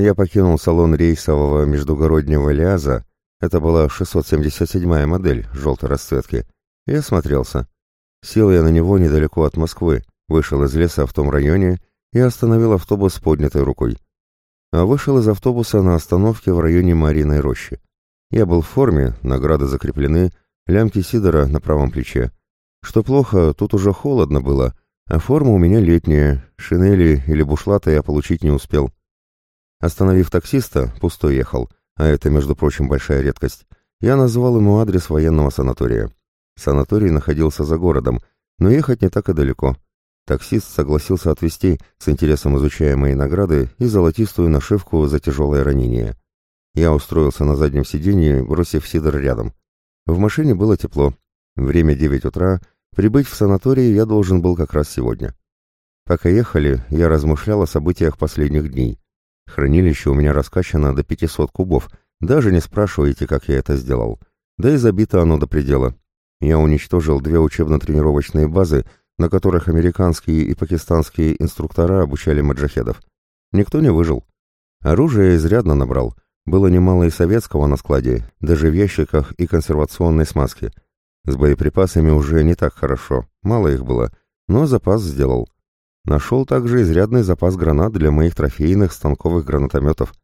Я покинул салон рейсового междугороднего Лиаза, это была 677-я модель желтой расцветки, и осмотрелся. Сел я на него недалеко от Москвы, вышел из леса в том районе и остановил автобус поднятой рукой. А вышел из автобуса на остановке в районе Мариной рощи. Я был в форме, награды закреплены, лямки Сидора на правом плече. Что плохо, тут уже холодно было, а форма у меня летняя, шинели или бушлата я получить не успел. Остановив таксиста, пустой ехал, а это, между прочим, большая редкость, я назвал ему адрес военного санатория. Санаторий находился за городом, но ехать не так и далеко. Таксист согласился отвезти, с интересом изучая мои награды и золотистую нашивку за тяжелое ранение. Я устроился на заднем сиденье, бросив Сидор рядом. В машине было тепло. Время девять утра, прибыть в санаторий я должен был как раз сегодня. Пока ехали, я размышлял о событиях последних дней. Хранилище у меня раскачано до 500 кубов, даже не спрашивайте, как я это сделал. Да и забито оно до предела. Я уничтожил две учебно-тренировочные базы, на которых американские и пакистанские инструктора обучали маджахедов. Никто не выжил. Оружие изрядно набрал. Было немало и советского на складе, даже в ящиках и консервационной смазке. С боеприпасами уже не так хорошо, мало их было, но запас сделал. Нашел также изрядный запас гранат для моих трофейных станковых гранатометов.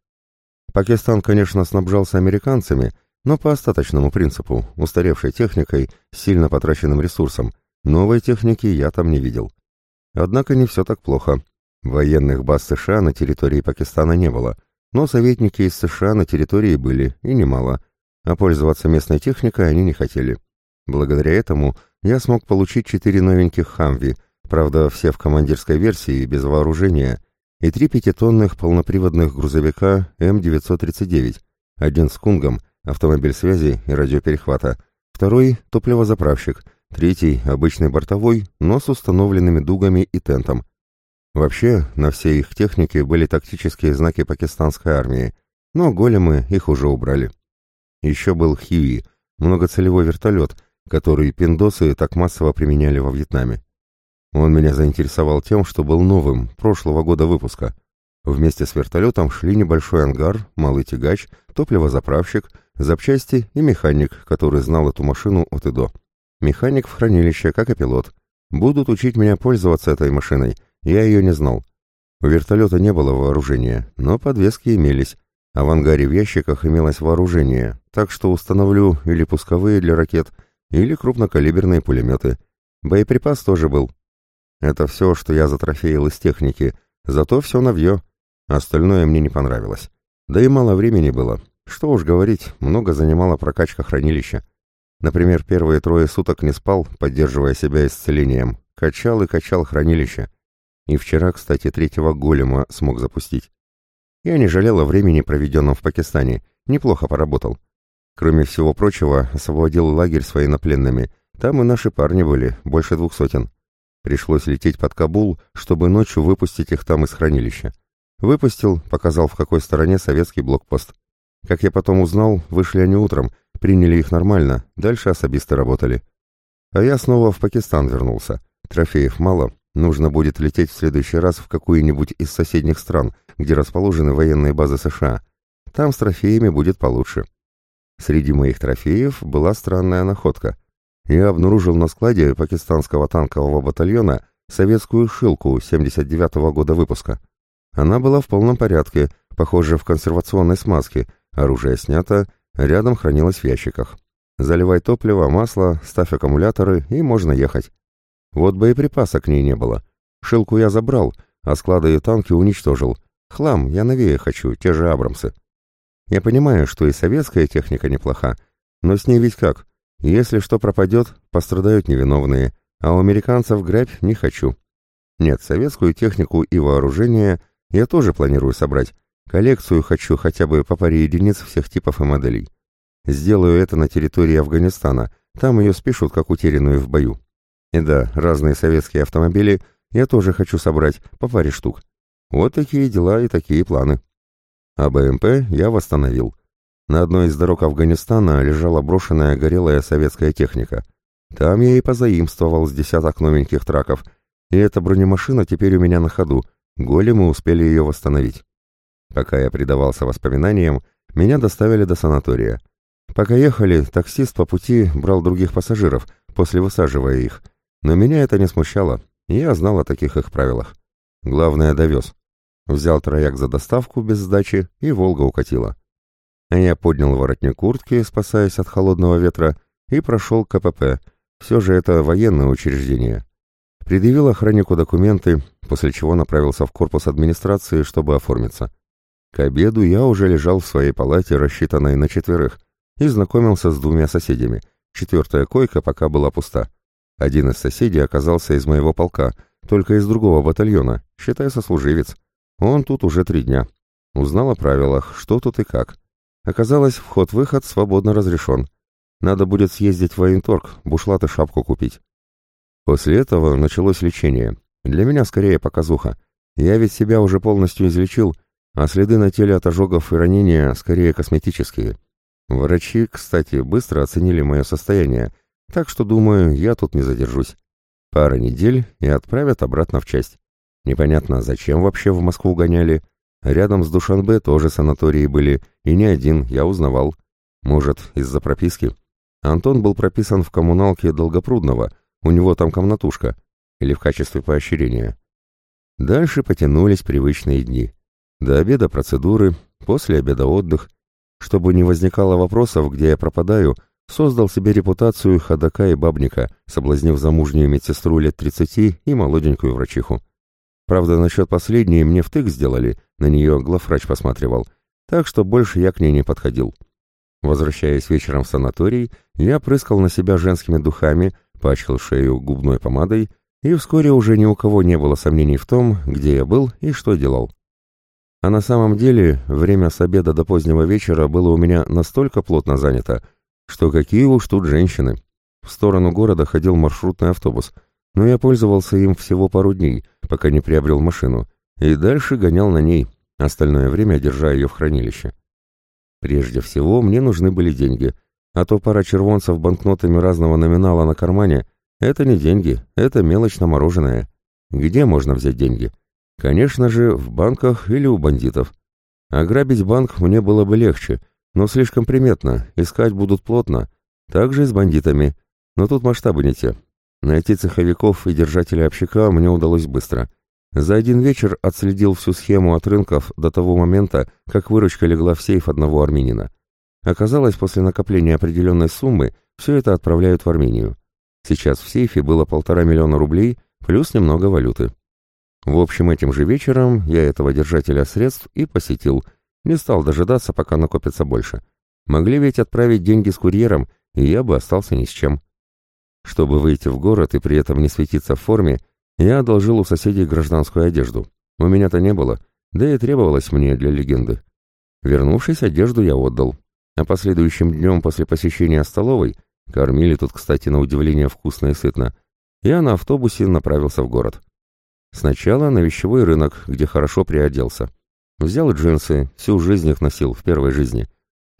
Пакистан, конечно, снабжался американцами, но по остаточному принципу, устаревшей техникой, сильно потраченным ресурсом. Новой техники я там не видел. Однако не все так плохо. Военных баз США на территории Пакистана не было, но советники из США на территории были, и немало, а пользоваться местной техникой они не хотели. Благодаря этому я смог получить четыре новеньких «Хамви», правда, все в командирской версии, без вооружения, и три пятитонных полноприводных грузовика М-939, один с «Кунгом», автомобиль связи и радиоперехвата, второй — топливозаправщик, третий — обычный бортовой, но с установленными дугами и тентом. Вообще, на всей их технике были тактические знаки пакистанской армии, но големы их уже убрали. Еще был Хьюи, многоцелевой вертолет, который пиндосы так массово применяли во Вьетнаме. Он меня заинтересовал тем, что был новым, прошлого года выпуска. Вместе с вертолетом шли небольшой ангар, малый тягач, топливозаправщик — запчасти и механик, который знал эту машину от и до. Механик в хранилище, как и пилот. Будут учить меня пользоваться этой машиной, я ее не знал. У вертолета не было вооружения, но подвески имелись, а в ангаре в ящиках имелось вооружение, так что установлю или пусковые для ракет, или крупнокалиберные пулеметы. Боеприпас тоже был. Это все, что я затрофеил из техники, зато все новье. Остальное мне не понравилось. Да и мало времени было, что уж говорить, много занимала прокачка хранилища. Например, первые трое суток не спал, поддерживая себя исцелением. Качал и качал хранилище. И вчера, кстати, третьего голема смог запустить. Я не жалел о времени, проведенном в Пакистане. Неплохо поработал. Кроме всего прочего, освободил лагерь с военнопленными. Там и наши парни были, больше двух сотен. Пришлось лететь под Кабул, чтобы ночью выпустить их там из хранилища. Выпустил, показал, в какой стороне советский блокпост. Как я потом узнал, вышли они утром, приняли их нормально, дальше особисты работали. А я снова в Пакистан вернулся. Трофеев мало, нужно будет лететь в следующий раз в какую-нибудь из соседних стран, где расположены военные базы США. Там с трофеями будет получше. Среди моих трофеев была странная находка. Я обнаружил на складе пакистанского танкового батальона советскую шилку 79-го года выпуска. Она была в полном порядке, похоже, в консервационной смазке, Оружие снято, рядом хранилось в ящиках. Заливай топливо, масло, ставь аккумуляторы и можно ехать. Вот боеприпаса к ней не было. Шилку я забрал, а склады и танки уничтожил. Хлам, я новее хочу, те же Абрамсы. Я понимаю, что и советская техника неплоха, но с ней ведь как? Если что пропадет, пострадают невиновные, а у американцев грабь не хочу. Нет, советскую технику и вооружение я тоже планирую собрать, Коллекцию хочу хотя бы по паре единиц всех типов и моделей. Сделаю это на территории Афганистана, там ее спишут как утерянную в бою. И да, разные советские автомобили я тоже хочу собрать, по паре штук. Вот такие дела и такие планы. А БМП я восстановил. На одной из дорог Афганистана лежала брошенная горелая советская техника. Там я и позаимствовал с десяток новеньких траков, и эта бронемашина теперь у меня на ходу, големы успели ее восстановить. Пока я предавался воспоминаниям, меня доставили до санатория. Пока ехали, таксист по пути брал других пассажиров, после высаживая их. Но меня это не смущало, я знал о таких их правилах. Главное, довез. Взял трояк за доставку без сдачи, и «Волга» укатила. Я поднял воротник куртки, спасаясь от холодного ветра, и прошел КПП. Все же это военное учреждение. Предъявил охраннику документы, после чего направился в корпус администрации, чтобы оформиться. К обеду я уже лежал в своей палате, рассчитанной на четверых, и знакомился с двумя соседями. Четвертая койка пока была пуста. Один из соседей оказался из моего полка, только из другого батальона, считай сослуживец. Он тут уже три дня. Узнал о правилах, что тут и как. Оказалось, вход-выход свободно разрешен. Надо будет съездить в военторг, бушлат и шапку купить. После этого началось лечение. Для меня скорее показуха. Я ведь себя уже полностью излечил, а следы на теле от ожогов и ранения скорее косметические. Врачи, кстати, быстро оценили мое состояние, так что, думаю, я тут не задержусь. Пара недель и отправят обратно в часть. Непонятно, зачем вообще в Москву гоняли. Рядом с Душанбе тоже санатории были, и не один, я узнавал. Может, из-за прописки? Антон был прописан в коммуналке Долгопрудного, у него там комнатушка, или в качестве поощрения. Дальше потянулись привычные дни. До обеда процедуры, после обеда отдых. Чтобы не возникало вопросов, где я пропадаю, создал себе репутацию ходока и бабника, соблазнив замужнюю медсестру лет 30 и молоденькую врачиху. Правда, насчет последней мне втык сделали, на нее главврач посматривал, так что больше я к ней не подходил. Возвращаясь вечером в санаторий, я прыскал на себя женскими духами, пачкал шею губной помадой, и вскоре уже ни у кого не было сомнений в том, где я был и что делал. А на самом деле, время с обеда до позднего вечера было у меня настолько плотно занято, что какие уж тут женщины. В сторону города ходил маршрутный автобус, но я пользовался им всего пару дней, пока не приобрел машину, и дальше гонял на ней, остальное время держа ее в хранилище. Прежде всего, мне нужны были деньги, а то пара червонцев банкнотами разного номинала на кармане — это не деньги, это мелочь на мороженое. Где можно взять деньги? Конечно же, в банках или у бандитов. Ограбить банк мне было бы легче, но слишком приметно, искать будут плотно. Также и с бандитами, но тут масштабы не те. Найти цеховиков и держателей общака мне удалось быстро. За один вечер отследил всю схему от рынков до того момента, как выручка легла в сейф одного армянина. Оказалось, после накопления определенной суммы все это отправляют в Армению. Сейчас в сейфе было полтора миллиона рублей, плюс немного валюты. В общем, этим же вечером я этого держателя средств и посетил. Не стал дожидаться, пока накопится больше. Могли ведь отправить деньги с курьером, и я бы остался ни с чем. Чтобы выйти в город и при этом не светиться в форме, я одолжил у соседей гражданскую одежду. У меня-то не было, да и требовалось мне для легенды. Вернувшись, одежду я отдал. А последующим днем после посещения столовой, кормили тут, кстати, на удивление вкусно и сытно, я на автобусе направился в город. Сначала на вещевой рынок, где хорошо приоделся. Взял джинсы, всю жизнь их носил, в первой жизни.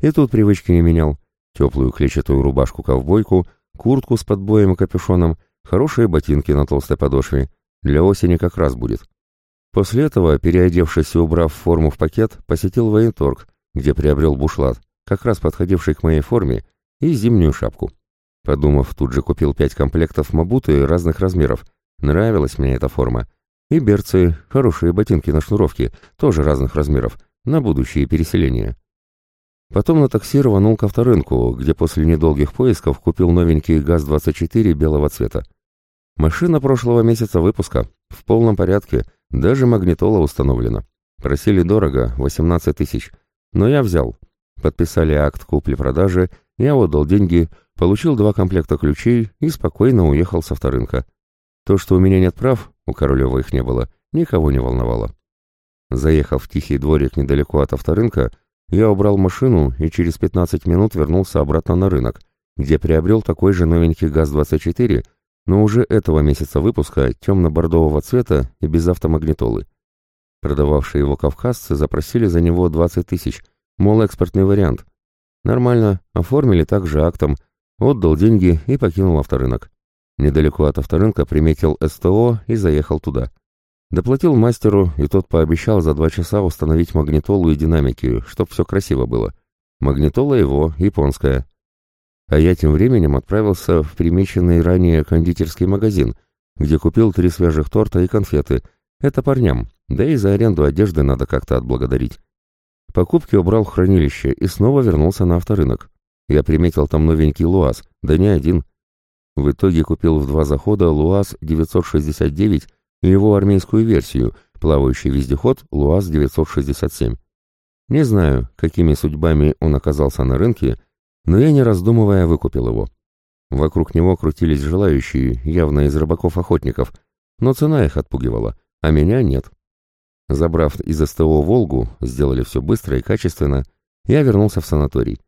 И тут привычки не менял. Теплую клетчатую рубашку-ковбойку, куртку с подбоем и капюшоном, хорошие ботинки на толстой подошве. Для осени как раз будет. После этого, переодевшись и убрав форму в пакет, посетил военторг, где приобрел бушлат, как раз подходивший к моей форме, и зимнюю шапку. Подумав, тут же купил пять комплектов мабуты разных размеров. Нравилась мне эта форма. И берцы, хорошие ботинки на шнуровке, тоже разных размеров, на будущее переселение. Потом на такси рванул к авторынку, где после недолгих поисков купил новенький ГАЗ-24 белого цвета. Машина прошлого месяца выпуска, в полном порядке, даже магнитола установлена. Просили дорого, 18 тысяч, но я взял. Подписали акт купли-продажи, я отдал деньги, получил два комплекта ключей и спокойно уехал с авторынка. То, что у меня нет прав, у Королева их не было, никого не волновало. Заехав в тихий дворик недалеко от авторынка, я убрал машину и через 15 минут вернулся обратно на рынок, где приобрел такой же новенький ГАЗ-24, но уже этого месяца выпуска темно-бордового цвета и без автомагнитолы. Продававшие его кавказцы запросили за него 20 тысяч, мол, экспортный вариант. Нормально, оформили также актом, отдал деньги и покинул авторынок. Недалеко от авторынка приметил СТО и заехал туда. Доплатил мастеру, и тот пообещал за два часа установить магнитолу и динамики, чтоб все красиво было. Магнитола его, японская. А я тем временем отправился в примеченный ранее кондитерский магазин, где купил три свежих торта и конфеты. Это парням, да и за аренду одежды надо как-то отблагодарить. Покупки убрал в хранилище и снова вернулся на авторынок. Я приметил там новенький ЛуАЗ, да не один. В итоге купил в два захода ЛуАЗ 969 и его армейскую версию, плавающий вездеход ЛуАЗ-967. Не знаю, какими судьбами он оказался на рынке, но я, не раздумывая, выкупил его. Вокруг него крутились желающие, явно из рыбаков-охотников, но цена их отпугивала, а меня нет. Забрав из СТО «Волгу», сделали все быстро и качественно, я вернулся в санаторий.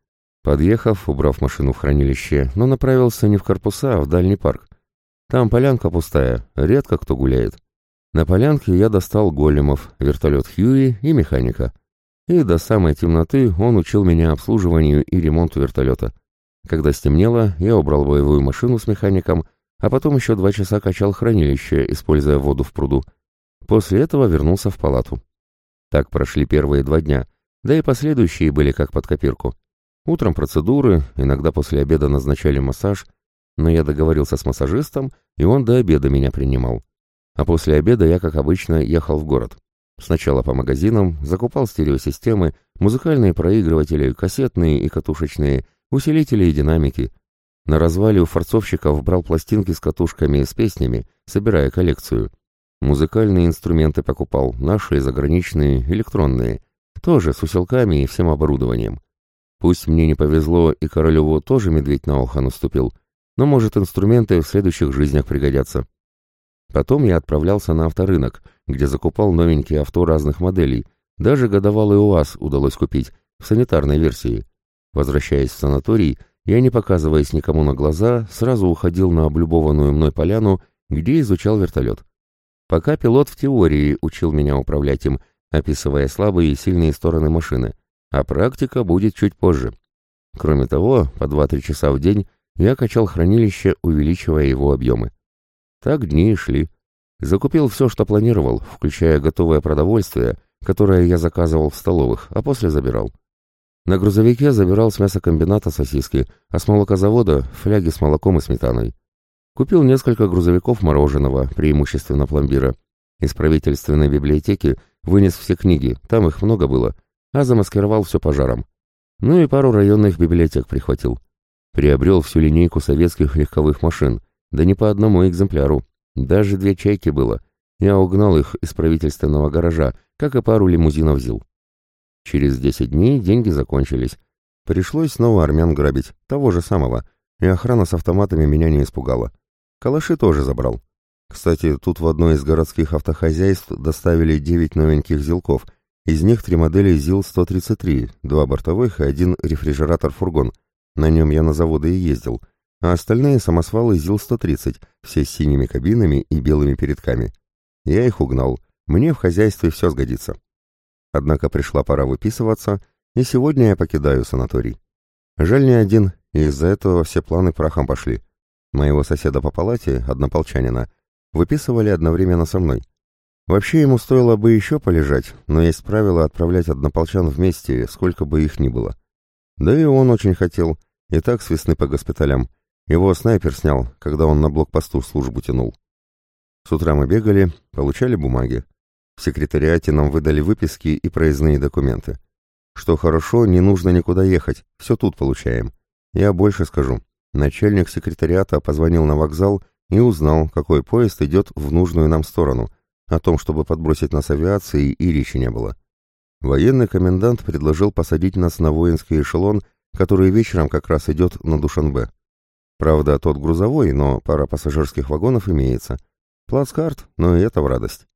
Подъехав, убрав машину в хранилище, но направился не в корпуса, а в дальний парк. Там полянка пустая, редко кто гуляет. На полянке я достал големов, вертолет Хьюи и механика. И до самой темноты он учил меня обслуживанию и ремонту вертолета. Когда стемнело, я убрал боевую машину с механиком, а потом еще два часа качал хранилище, используя воду в пруду. После этого вернулся в палату. Так прошли первые два дня, да и последующие были как под копирку. Утром процедуры, иногда после обеда назначали массаж — но я договорился с массажистом, и он до обеда меня принимал. А после обеда я, как обычно, ехал в город. Сначала по магазинам, закупал стереосистемы, музыкальные проигрыватели, кассетные и катушечные, усилители и динамики. На развале у форцовщиков брал пластинки с катушками с песнями, собирая коллекцию. Музыкальные инструменты покупал, наши и заграничные, электронные, тоже с усилками и всем оборудованием. Пусть мне не повезло, и Королеву тоже медведь на ухо наступил, но, может, инструменты в следующих жизнях пригодятся. Потом я отправлялся на авторынок, где закупал новенькие авто разных моделей. Даже годовалый УАЗ удалось купить, в санитарной версии. Возвращаясь в санаторий, я, не показываясь никому на глаза, сразу уходил на облюбованную мной поляну, где изучал вертолет. Пока пилот в теории учил меня управлять им, описывая слабые и сильные стороны машины, а практика будет чуть позже. Кроме того, по 2-3 часа в день я качал хранилище, увеличивая его объемы. Так дни и шли. Закупил все, что планировал, включая готовое продовольствие, которое я заказывал в столовых, а после забирал. На грузовике забирал с мясокомбината сосиски, а с молокозавода – фляги с молоком и сметаной. Купил несколько грузовиков мороженого, преимущественно пломбира. Из правительственной библиотеки вынес все книги, там их много было, а замаскировал все пожаром. Ну и пару районных библиотек прихватил. Приобрел всю линейку советских легковых машин, да не по одному экземпляру. Даже две «Чайки» было. Я угнал их из правительственного гаража, как и пару лимузинов ЗИЛ. Через десять дней деньги закончились. Пришлось снова армян грабить, того же самого, и охрана с автоматами меня не испугала. Калаши тоже забрал. Кстати, тут в одной из городских автохозяйств доставили девять новеньких ЗИЛков, из них три модели ЗИЛ-133, два бортовых и один рефрижератор-фургон — на нем я на заводы и ездил, а остальные самосвалы ЗИЛ-130, все с синими кабинами и белыми передками. Я их угнал, мне в хозяйстве все сгодится. Однако пришла пора выписываться, и сегодня я покидаю санаторий. Жаль не один, и из-за этого все планы прахом пошли. Моего соседа по палате, однополчанина, выписывали одновременно со мной. Вообще ему стоило бы еще полежать, но есть правило отправлять однополчан вместе, сколько бы их ни было. Да и он очень хотел, и так с весны по госпиталям. Его снайпер снял, когда он на блокпосту службу тянул. С утра мы бегали, получали бумаги. В секретариате нам выдали выписки и проездные документы. Что хорошо, не нужно никуда ехать, все тут получаем. Я больше скажу. Начальник секретариата позвонил на вокзал и узнал, какой поезд идет в нужную нам сторону. О том, чтобы подбросить нас авиацией, и речи не было. Военный комендант предложил посадить нас на воинский эшелон, который вечером как раз идет на Душанбе. Правда, тот грузовой, но пара пассажирских вагонов имеется. Плацкарт, но и это в радость.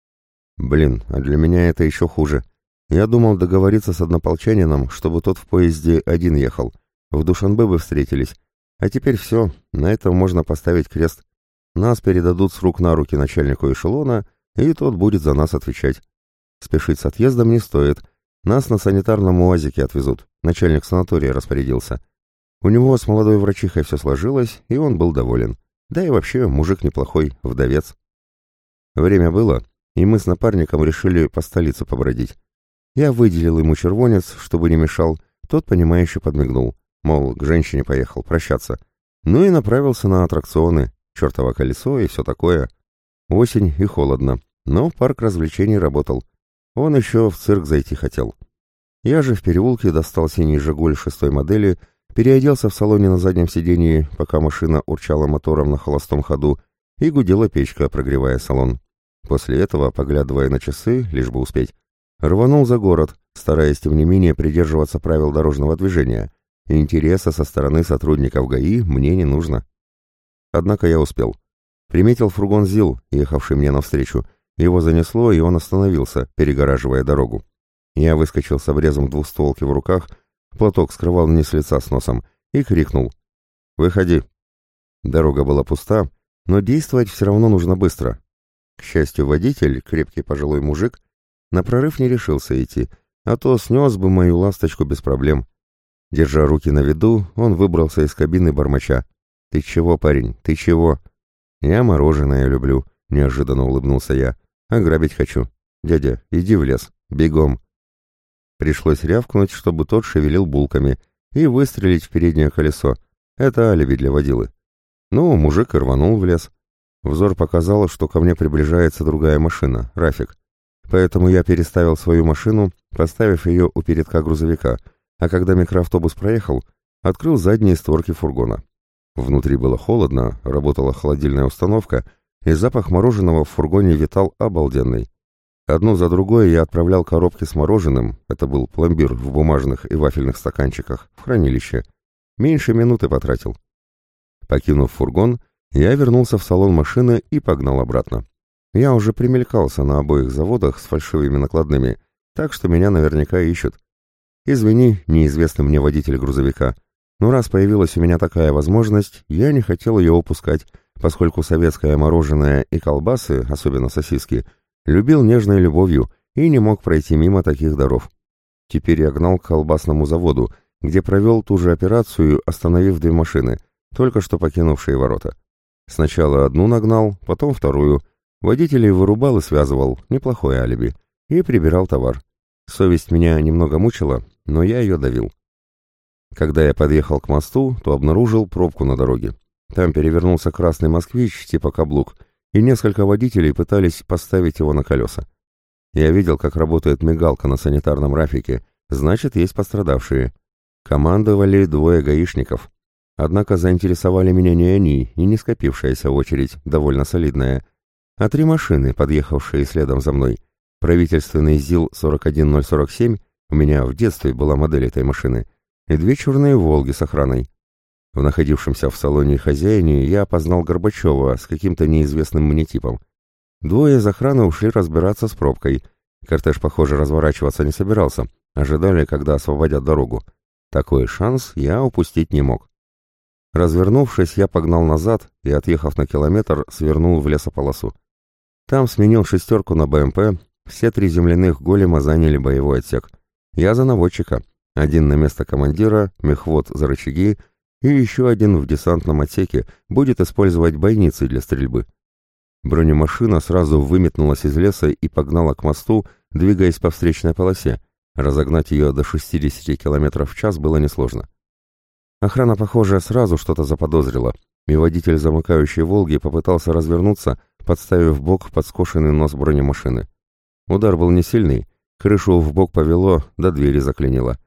Блин, а для меня это еще хуже. Я думал договориться с однополчанином, чтобы тот в поезде один ехал. В Душанбе бы встретились. А теперь все, на этом можно поставить крест. Нас передадут с рук на руки начальнику эшелона, и тот будет за нас отвечать. Спешить с отъездом не стоит, нас на санитарном УАЗике отвезут. Начальник санатория распорядился. У него с молодой врачихой все сложилось, и он был доволен. Да и вообще мужик неплохой, вдовец. Время было, и мы с напарником решили по столице побродить. Я выделил ему червонец, чтобы не мешал, тот, понимающе подмигнул, мол, к женщине поехал прощаться. Ну и направился на аттракционы, чертово колесо и все такое. Осень и холодно, но парк развлечений работал. Он еще в цирк зайти хотел. Я же в переулке достал синий «Жигуль» шестой модели, переоделся в салоне на заднем сидении, пока машина урчала мотором на холостом ходу, и гудела печка, прогревая салон. После этого, поглядывая на часы, лишь бы успеть, рванул за город, стараясь тем не менее придерживаться правил дорожного движения. Интереса со стороны сотрудников ГАИ мне не нужно. Однако я успел. Приметил фургон ЗИЛ, ехавший мне навстречу. Его занесло, и он остановился, перегораживая дорогу. Я выскочил с обрезом двухстволки в руках, платок скрывал мне с лица с носом, и крикнул. «Выходи!» Дорога была пуста, но действовать все равно нужно быстро. К счастью, водитель, крепкий пожилой мужик, на прорыв не решился идти, а то снес бы мою ласточку без проблем. Держа руки на виду, он выбрался из кабины бормоча. «Ты чего, парень, ты чего?» «Я мороженое люблю», — неожиданно улыбнулся я. «Ограбить хочу. Дядя, иди в лес. Бегом». Пришлось рявкнуть, чтобы тот шевелил булками, и выстрелить в переднее колесо. Это алиби для водилы. Ну, мужик и рванул в лес. Взор показал, что ко мне приближается другая машина, Рафик. Поэтому я переставил свою машину, поставив ее у передка грузовика, а когда микроавтобус проехал, открыл задние створки фургона. Внутри было холодно, работала холодильная установка, и запах мороженого в фургоне витал обалденный. Одну за другой я отправлял коробки с мороженым, это был пломбир в бумажных и вафельных стаканчиках, в хранилище. Меньше минуты потратил. Покинув фургон, я вернулся в салон машины и погнал обратно. Я уже примелькался на обоих заводах с фальшивыми накладными, так что меня наверняка ищут. Извини, неизвестный мне водитель грузовика, но раз появилась у меня такая возможность, я не хотел ее упускать, поскольку советское мороженое и колбасы, особенно сосиски, любил нежной любовью и не мог пройти мимо таких даров. Теперь я гнал к колбасному заводу, где провел ту же операцию, остановив две машины, только что покинувшие ворота. Сначала одну нагнал, потом вторую. Водителей вырубал и связывал, неплохое алиби, и прибирал товар. Совесть меня немного мучила, но я ее давил. Когда я подъехал к мосту, то обнаружил пробку на дороге. Там перевернулся красный москвич типа каблук, и несколько водителей пытались поставить его на колеса. Я видел, как работает мигалка на санитарном рафике, значит, есть пострадавшие. Командовали двое гаишников. Однако заинтересовали меня не они и не скопившаяся очередь, довольно солидная, а три машины, подъехавшие следом за мной. Правительственный ЗИЛ-41047, у меня в детстве была модель этой машины, и две черные «Волги» с охраной. В находившемся в салоне хозяине я опознал Горбачева с каким-то неизвестным мне типом. Двое из охраны ушли разбираться с пробкой. Кортеж, похоже, разворачиваться не собирался. Ожидали, когда освободят дорогу. Такой шанс я упустить не мог. Развернувшись, я погнал назад и, отъехав на километр, свернул в лесополосу. Там сменил шестерку на БМП, все три земляных голема заняли боевой отсек. Я за наводчика. Один на место командира, мехвод за рычаги — и еще один в десантном отсеке будет использовать бойницы для стрельбы. Бронемашина сразу выметнулась из леса и погнала к мосту, двигаясь по встречной полосе. Разогнать ее до 60 км в час было несложно. Охрана, похоже, сразу что-то заподозрила, и водитель замыкающей «Волги» попытался развернуться, подставив бок под скошенный нос бронемашины. Удар был не сильный, крышу в бок повело, до двери заклинило.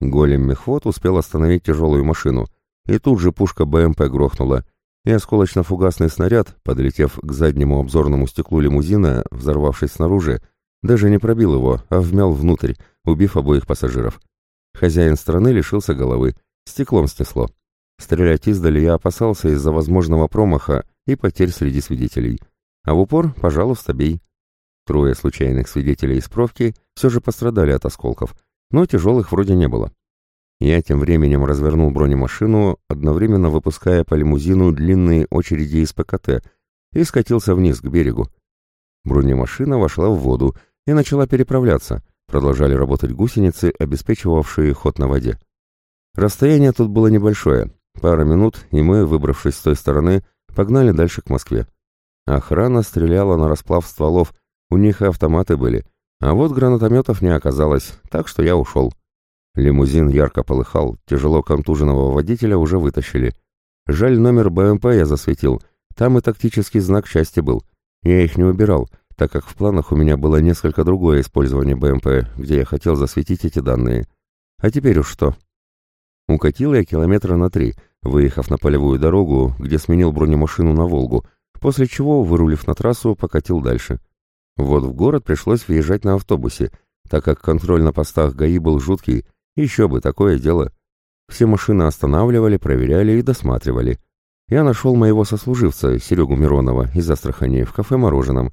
Голем мехвод успел остановить тяжелую машину, и тут же пушка БМП грохнула, и осколочно-фугасный снаряд, подлетев к заднему обзорному стеклу лимузина, взорвавшись снаружи, даже не пробил его, а вмял внутрь, убив обоих пассажиров. Хозяин страны лишился головы, стеклом снесло. Стрелять издали я опасался из-за возможного промаха и потерь среди свидетелей. А в упор, пожалуйста, бей. Трое случайных свидетелей из провки все же пострадали от осколков, но тяжелых вроде не было. Я тем временем развернул бронемашину, одновременно выпуская по лимузину длинные очереди из ПКТ, и скатился вниз к берегу. Бронемашина вошла в воду и начала переправляться, продолжали работать гусеницы, обеспечивавшие ход на воде. Расстояние тут было небольшое, пара минут, и мы, выбравшись с той стороны, погнали дальше к Москве. Охрана стреляла на расплав стволов, У них и автоматы были, а вот гранатометов не оказалось, так что я ушел. Лимузин ярко полыхал, тяжело контуженного водителя уже вытащили. Жаль, номер БМП я засветил, там и тактический знак части был. Я их не убирал, так как в планах у меня было несколько другое использование БМП, где я хотел засветить эти данные. А теперь уж что? Укатил я километра на три, выехав на полевую дорогу, где сменил бронемашину на «Волгу», после чего, вырулив на трассу, покатил дальше. Вот в город пришлось въезжать на автобусе, так как контроль на постах ГАИ был жуткий, еще бы, такое дело. Все машины останавливали, проверяли и досматривали. Я нашел моего сослуживца, Серегу Миронова, из Астрахани, в кафе «Мороженом»,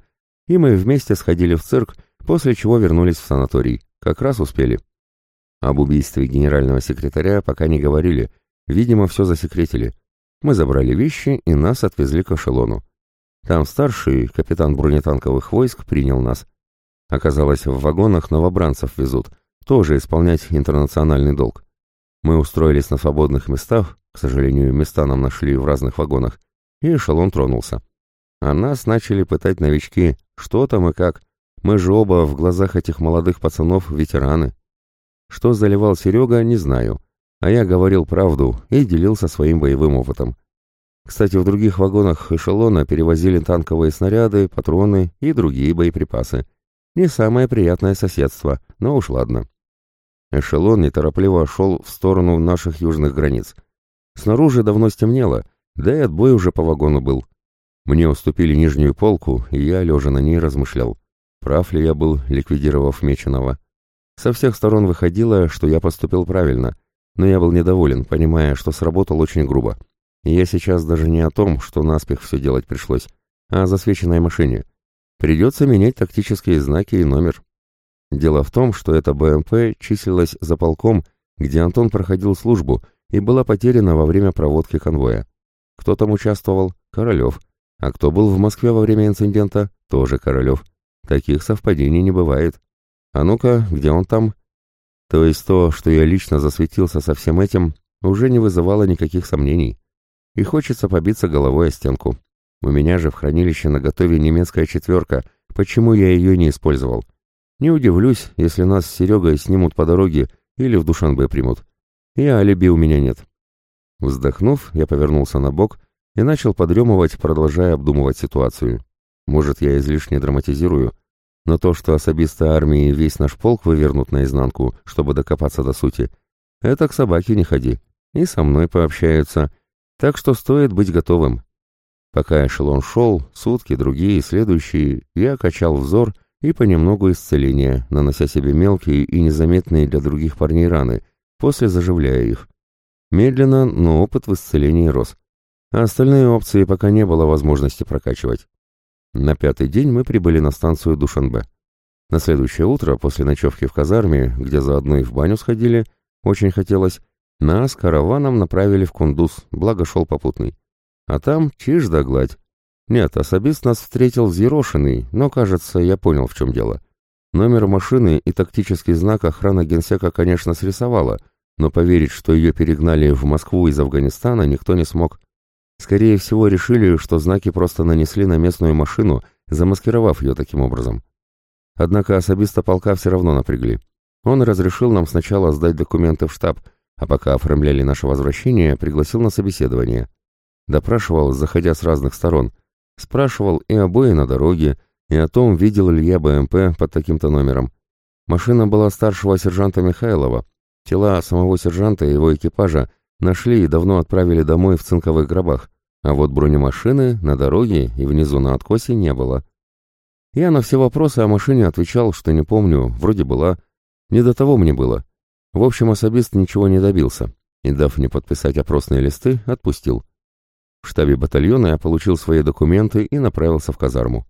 и мы вместе сходили в цирк, после чего вернулись в санаторий. Как раз успели. Об убийстве генерального секретаря пока не говорили, видимо, все засекретили. Мы забрали вещи и нас отвезли к эшелону. Там старший, капитан бронетанковых войск, принял нас. Оказалось, в вагонах новобранцев везут, тоже исполнять интернациональный долг. Мы устроились на свободных местах, к сожалению, места нам нашли в разных вагонах, и эшелон тронулся. А нас начали пытать новички, что там и как. Мы же оба в глазах этих молодых пацанов ветераны. Что заливал Серега, не знаю. А я говорил правду и делился своим боевым опытом. Кстати, в других вагонах эшелона перевозили танковые снаряды, патроны и другие боеприпасы. Не самое приятное соседство, но уж ладно. Эшелон неторопливо шел в сторону наших южных границ. Снаружи давно стемнело, да и отбой уже по вагону был. Мне уступили нижнюю полку, и я, лежа на ней, размышлял. Прав ли я был, ликвидировав Меченого? Со всех сторон выходило, что я поступил правильно, но я был недоволен, понимая, что сработал очень грубо. И я сейчас даже не о том, что наспех все делать пришлось, а о засвеченной машине. Придется менять тактические знаки и номер. Дело в том, что эта БМП числилась за полком, где Антон проходил службу и была потеряна во время проводки конвоя. Кто там участвовал? Королев. А кто был в Москве во время инцидента? Тоже Королев. Таких совпадений не бывает. А ну-ка, где он там? То есть то, что я лично засветился со всем этим, уже не вызывало никаких сомнений. И хочется побиться головой о стенку. У меня же в хранилище наготове немецкая четверка, почему я ее не использовал? Не удивлюсь, если нас с Серегой снимут по дороге или в Душанбе примут. И алиби у меня нет. Вздохнув, я повернулся на бок и начал подремывать, продолжая обдумывать ситуацию. Может, я излишне драматизирую, но то, что особисты армии весь наш полк вывернут наизнанку, чтобы докопаться до сути, это к собаке не ходи. И со мной пообщаются, так что стоит быть готовым. Пока эшелон шел, сутки, другие, следующие, я качал взор и понемногу исцеления, нанося себе мелкие и незаметные для других парней раны, после заживляя их. Медленно, но опыт в исцелении рос. А остальные опции пока не было возможности прокачивать. На пятый день мы прибыли на станцию Душанбе. На следующее утро, после ночевки в казарме, где заодно и в баню сходили, очень хотелось, нас караваном направили в Кундуз, благо шел попутный. А там чиж да гладь. Нет, особист нас встретил взъерошенный, но, кажется, я понял, в чем дело. Номер машины и тактический знак охрана генсека, конечно, срисовала, но поверить, что ее перегнали в Москву из Афганистана, никто не смог. Скорее всего, решили, что знаки просто нанесли на местную машину, замаскировав ее таким образом. Однако особиста полка все равно напрягли. Он разрешил нам сначала сдать документы в штаб, а пока оформляли наше возвращение, пригласил на собеседование. Допрашивал, заходя с разных сторон. Спрашивал и о бое на дороге, и о том, видел ли я БМП под таким-то номером. Машина была старшего сержанта Михайлова. Тела самого сержанта и его экипажа Нашли и давно отправили домой в цинковых гробах, а вот бронемашины на дороге и внизу на откосе не было. Я на все вопросы о машине отвечал, что не помню, вроде была. Не до того мне было. В общем, особист ничего не добился, и, дав мне подписать опросные листы, отпустил. В штабе батальона я получил свои документы и направился в казарму.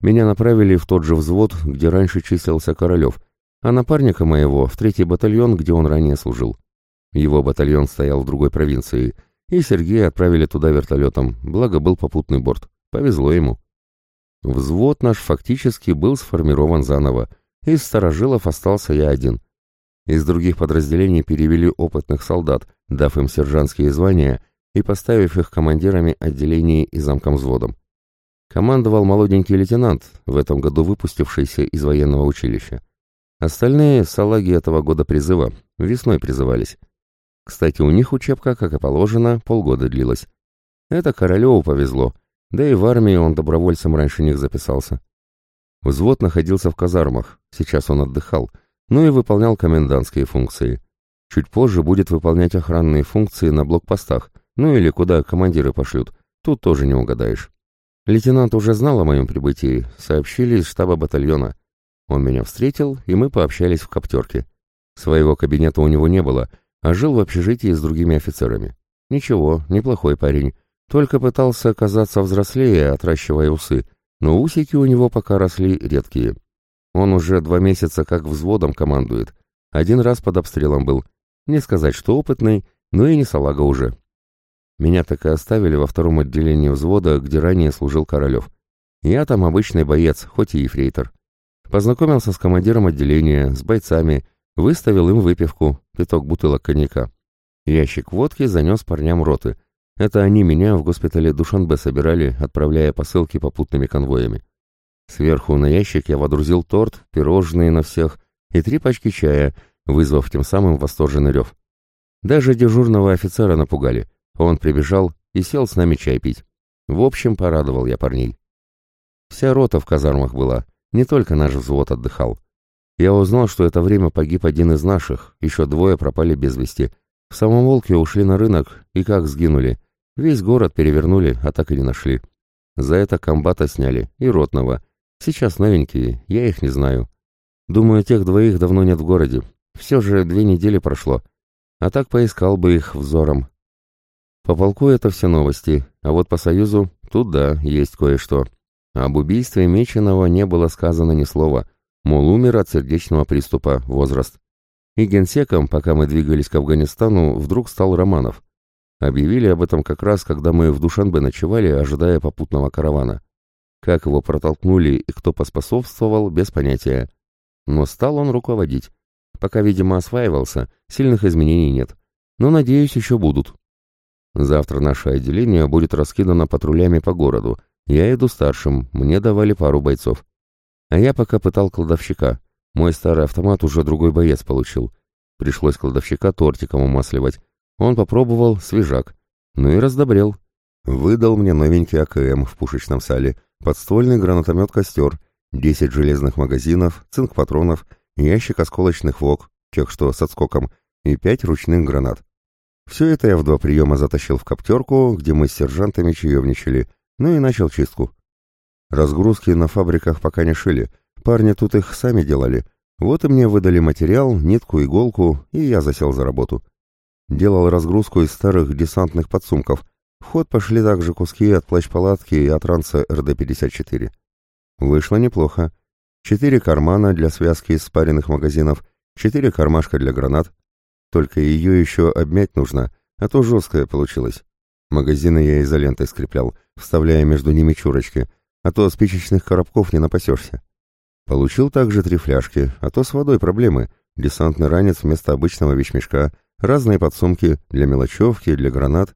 Меня направили в тот же взвод, где раньше числился Королев, а напарника моего в третий батальон, где он ранее служил. Его батальон стоял в другой провинции, и Сергея отправили туда вертолетом, благо был попутный борт. Повезло ему. Взвод наш фактически был сформирован заново, из старожилов остался я один. Из других подразделений перевели опытных солдат, дав им сержантские звания и поставив их командирами отделений и замком взводом. Командовал молоденький лейтенант, в этом году выпустившийся из военного училища. Остальные — салаги этого года призыва, весной призывались. Кстати, у них учебка, как и положено, полгода длилась. Это Королеву повезло, да и в армии он добровольцем раньше них записался. Взвод находился в казармах, сейчас он отдыхал, ну и выполнял комендантские функции. Чуть позже будет выполнять охранные функции на блокпостах, ну или куда командиры пошлют, тут тоже не угадаешь. Лейтенант уже знал о моем прибытии, сообщили из штаба батальона. Он меня встретил, и мы пообщались в коптерке. Своего кабинета у него не было, а жил в общежитии с другими офицерами. Ничего, неплохой парень, только пытался казаться взрослее, отращивая усы, но усики у него пока росли редкие. Он уже два месяца как взводом командует. Один раз под обстрелом был. Не сказать, что опытный, но и не салага уже. Меня так и оставили во втором отделении взвода, где ранее служил Королев. Я там обычный боец, хоть и ефрейтор. Познакомился с командиром отделения, с бойцами, выставил им выпивку, пяток бутылок коньяка. Ящик водки занес парням роты. Это они меня в госпитале Душанбе собирали, отправляя посылки попутными конвоями. Сверху на ящик я водрузил торт, пирожные на всех и три пачки чая, вызвав тем самым восторженный рев. Даже дежурного офицера напугали. Он прибежал и сел с нами чай пить. В общем, порадовал я парней. Вся рота в казармах была, не только наш взвод отдыхал. Я узнал, что это время погиб один из наших, еще двое пропали без вести. В самом Волке ушли на рынок, и как сгинули. Весь город перевернули, а так и не нашли. За это комбата сняли, и ротного, Сейчас новенькие, я их не знаю. Думаю, тех двоих давно нет в городе. Все же две недели прошло. А так поискал бы их взором. По полку это все новости, а вот по Союзу тут да, есть кое-что. Об убийстве Меченого не было сказано ни слова, мол, умер от сердечного приступа, возраст. И генсеком, пока мы двигались к Афганистану, вдруг стал Романов. Объявили об этом как раз, когда мы в Душанбе ночевали, ожидая попутного каравана. Как его протолкнули и кто поспособствовал, без понятия. Но стал он руководить. Пока, видимо, осваивался, сильных изменений нет. Но, надеюсь, еще будут. Завтра наше отделение будет раскидано патрулями по городу. Я иду старшим, мне давали пару бойцов. А я пока пытал кладовщика. Мой старый автомат уже другой боец получил. Пришлось кладовщика тортиком умасливать. Он попробовал, свежак. Ну и раздобрел. Выдал мне новенький АКМ в пушечном сале — подствольный гранатомет-костер, 10 железных магазинов, цинк патронов, ящик осколочных ВОК, тех, что с отскоком, и 5 ручных гранат. Все это я в два приема затащил в коптерку, где мы с сержантами чаевничали, ну и начал чистку. Разгрузки на фабриках пока не шили, парни тут их сами делали. Вот и мне выдали материал, нитку, иголку, и я засел за работу. Делал разгрузку из старых десантных подсумков, в ход пошли также куски от плащ-палатки и от ранца РД-54. Вышло неплохо. Четыре кармана для связки из спаренных магазинов, четыре кармашка для гранат. Только ее еще обмять нужно, а то жесткая получилась. Магазины я изолентой скреплял, вставляя между ними чурочки, а то спичечных коробков не напасешься. Получил также три фляжки, а то с водой проблемы. Десантный ранец вместо обычного вещмешка, разные подсумки для мелочевки, для гранат,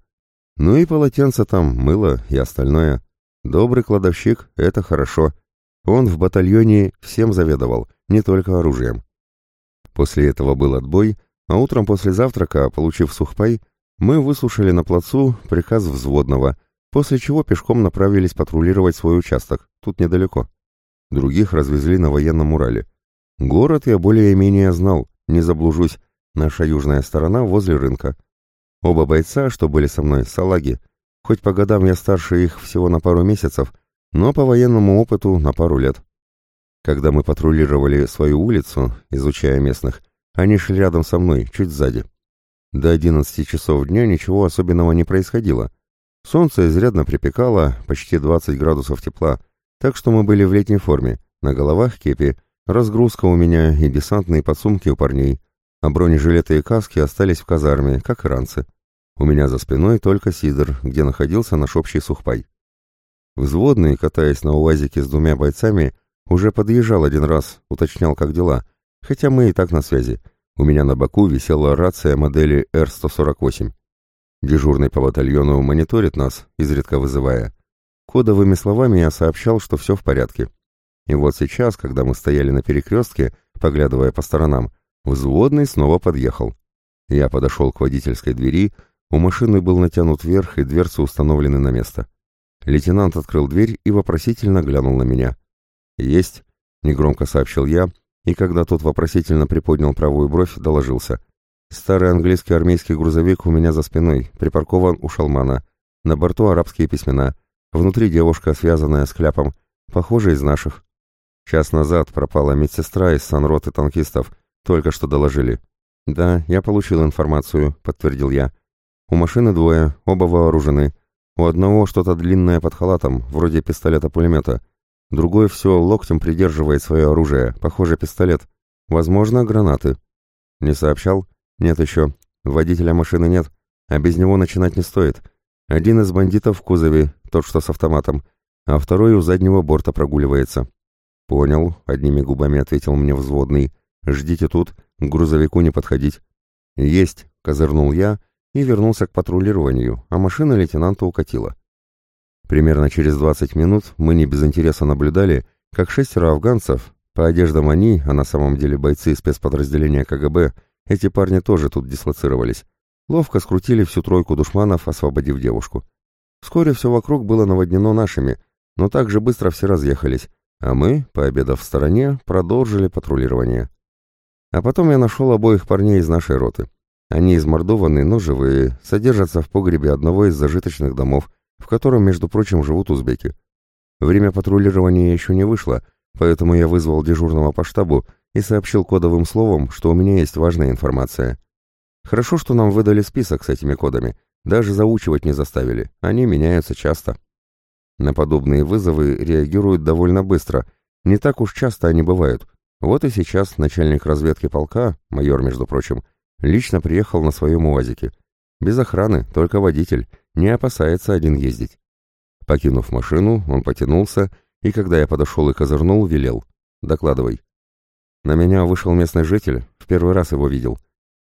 ну и полотенце там, мыло и остальное. Добрый кладовщик — это хорошо. Он в батальоне всем заведовал, не только оружием. После этого был отбой, а утром после завтрака, получив сухпай, мы выслушали на плацу приказ взводного, после чего пешком направились патрулировать свой участок, тут недалеко. Других развезли на военном Урале. Город я более-менее знал, не заблужусь, наша южная сторона возле рынка. Оба бойца, что были со мной, салаги. Хоть по годам я старше их всего на пару месяцев, но по военному опыту на пару лет. Когда мы патрулировали свою улицу, изучая местных, они шли рядом со мной, чуть сзади. До одиннадцати часов дня ничего особенного не происходило. Солнце изрядно припекало, почти 20 градусов тепла, так что мы были в летней форме, на головах кепи, разгрузка у меня и десантные подсумки у парней — а бронежилеты и каски остались в казарме, как и ранцы. У меня за спиной только Сидор, где находился наш общий сухпай. Взводный, катаясь на УАЗике с двумя бойцами, уже подъезжал один раз, уточнял, как дела, хотя мы и так на связи. У меня на боку висела рация модели Р-148. Дежурный по батальону мониторит нас, изредка вызывая. Кодовыми словами я сообщал, что все в порядке. И вот сейчас, когда мы стояли на перекрестке, поглядывая по сторонам, взводный снова подъехал. Я подошел к водительской двери, у машины был натянут вверх и дверцы установлены на место. Лейтенант открыл дверь и вопросительно глянул на меня. «Есть», — негромко сообщил я, и когда тот вопросительно приподнял правую бровь, доложился. «Старый английский армейский грузовик у меня за спиной, припаркован у шалмана. На борту арабские письмена. Внутри девушка, связанная с кляпом, похоже, из наших. Час назад пропала медсестра из санроты танкистов, только что доложили. Да, я получил информацию, подтвердил я. У машины двое, оба вооружены. У одного что-то длинное под халатом, вроде пистолета-пулемета. Другой все локтем придерживает свое оружие, похоже, пистолет. Возможно, гранаты. Не сообщал? Нет еще. Водителя машины нет, а без него начинать не стоит. Один из бандитов в кузове, тот, что с автоматом, а второй у заднего борта прогуливается. «Понял», — одними губами ответил мне взводный. «Ждите тут, к грузовику не подходить». «Есть», — козырнул я и вернулся к патрулированию, а машина лейтенанта укатила. Примерно через 20 минут мы не без интереса наблюдали, как шестеро афганцев, по одеждам они, а на самом деле бойцы спецподразделения КГБ, эти парни тоже тут дислоцировались, ловко скрутили всю тройку душманов, освободив девушку. Вскоре все вокруг было наводнено нашими, но так же быстро все разъехались, а мы, пообедав в стороне, продолжили патрулирование. А потом я нашел обоих парней из нашей роты. Они измордованы, но живые, содержатся в погребе одного из зажиточных домов, в котором, между прочим, живут узбеки. Время патрулирования еще не вышло, поэтому я вызвал дежурного по штабу и сообщил кодовым словом, что у меня есть важная информация. Хорошо, что нам выдали список с этими кодами. Даже заучивать не заставили. Они меняются часто. На подобные вызовы реагируют довольно быстро. Не так уж часто они бывают. Вот и сейчас начальник разведки полка, майор, между прочим, лично приехал на своем УАЗике. Без охраны, только водитель. Не опасается один ездить. Покинув машину, он потянулся, и когда я подошел и козырнул, велел. «Докладывай». На меня вышел местный житель, в первый раз его видел.